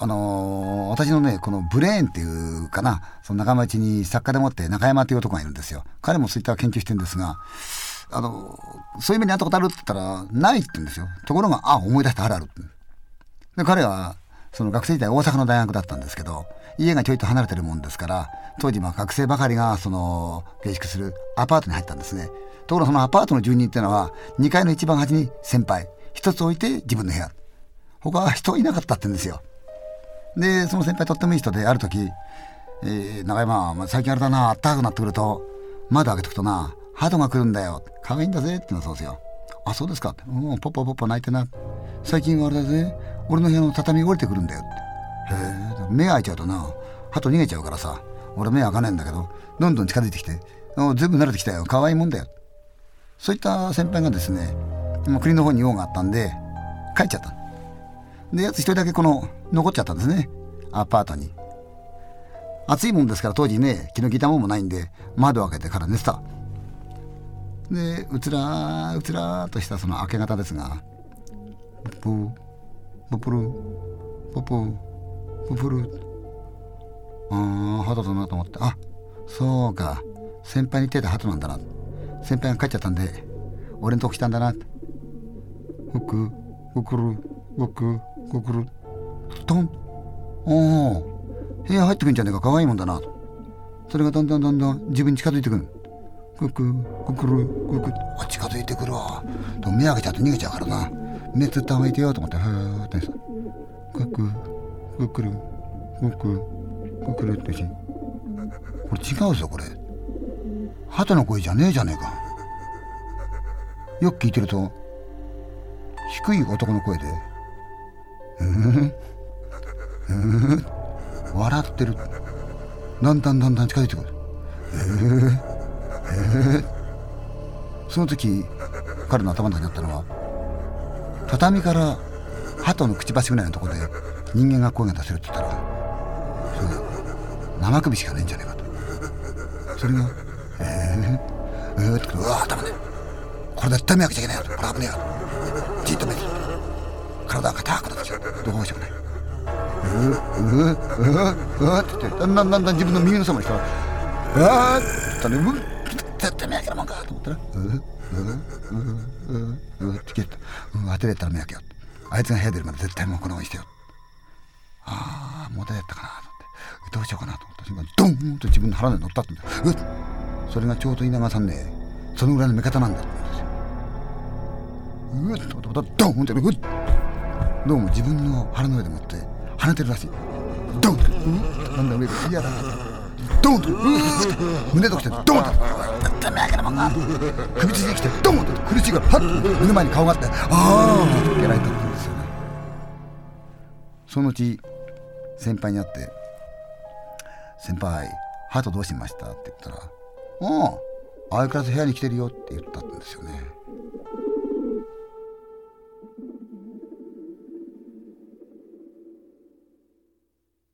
あのー、私のね、このブレーンっていうかな、その仲間内に作家でもって中山という男がいるんですよ。彼もそういった研究してるんですが、あの、そういう目にあったことあるって言ったら、ないって言うんですよ。ところが、あ、思い出したあるあるで、彼は、その学生時代大阪の大学だったんですけど、家がちょいと離れてるもんですから、当時まあ学生ばかりが、その、下宿するアパートに入ったんですね。ところがそのアパートの住人っていうのは、2階の一番端に先輩、一つ置いて自分の部屋。他は人いなかったって言うんですよ。で、その先輩とってもいい人で、ある時、えー、長山、まあ、最近あれだな、あったかくなってくると、窓開けとくとな、鳩が来るんだよ。可愛いんだぜって言うのそうですよ。あ、そうですかって。もう、ポッポポッポ泣いてな。最近あれだぜ、俺の部屋の畳降りてくるんだよって。へえ、目開いちゃうとな、鳩逃げちゃうからさ、俺目開かないんだけど、どんどん近づいてきて、全部慣れてきたよ。可愛いもんだよ。そういった先輩がですね、国の方に用があったんで、帰っちゃった。で、やつ一人だけこの、残っちゃったんですね。アパートに。暑いもんですから当時ね、気の利いたもんもないんで、窓を開けてから寝てた。で、うつらー、うつらーとしたその明け方ですが、ポー、ポプル、ポポー、ポル。あー、鳩だなと思って、あ、そうか、先輩に言ってた鳩なんだな。先輩が帰っちゃったんで、俺のとこ来たんだな。ふく、ふくる、ふく、こくる。トン。おお部屋入ってくんじゃねえか。可愛いもんだな。それがだんだんだんだん自分に近づいてくる。ククククルククあ近づいてくるわ。と目開けちゃうと逃げちゃうからな。目つった方がいてよと思ってふーってさ。ククククルククククルってし。これ違うぞこれ。鳩の声じゃねえじゃねえか。よく聞いてると低い男の声で。うんうん笑ってる。だんだんだんだん近づいてくる。えー、えー、その時彼の頭の中にあったのは畳から鳩のくちばしぐらいのところで人間が声が出せるって言ったらそれ生首しかねえんじゃねえかと。それが「えー、えー」ってうわ頭ね。これ絶対目開けちゃいけないよ。これ危ねえよ。じっと目で体が硬くなってきたどうしようもない。うううううって言ってだんだんだんだん自分の右のそばにしたらうわーって言ったらう絶対目開けるもんかと思ったらううううううって消えたうん当てれたら目開けよあいつが部屋出るまで絶対もうこのままにしてよ。ああもう大やったかなと思って。どうしようかなと思った瞬間ドンと自分の腹で乗ったってうっ。それがちょうど稲川さんねそのぐらいの味方なんだって言うんですよ。うっとドンってうっ。どうも自分の腹の上でもって跳ねてるらしいドンってうんなんだ上で嫌だドンと胸ときてドンとダメやけどもな首ついてきてドンと苦しいからパッと目の前に顔があってああってやられたってんですよねそのうち先輩に会って「先輩ハートどうしました?」って言ったら「ああ相変わらず部屋に来てるよ」って言ったんですよね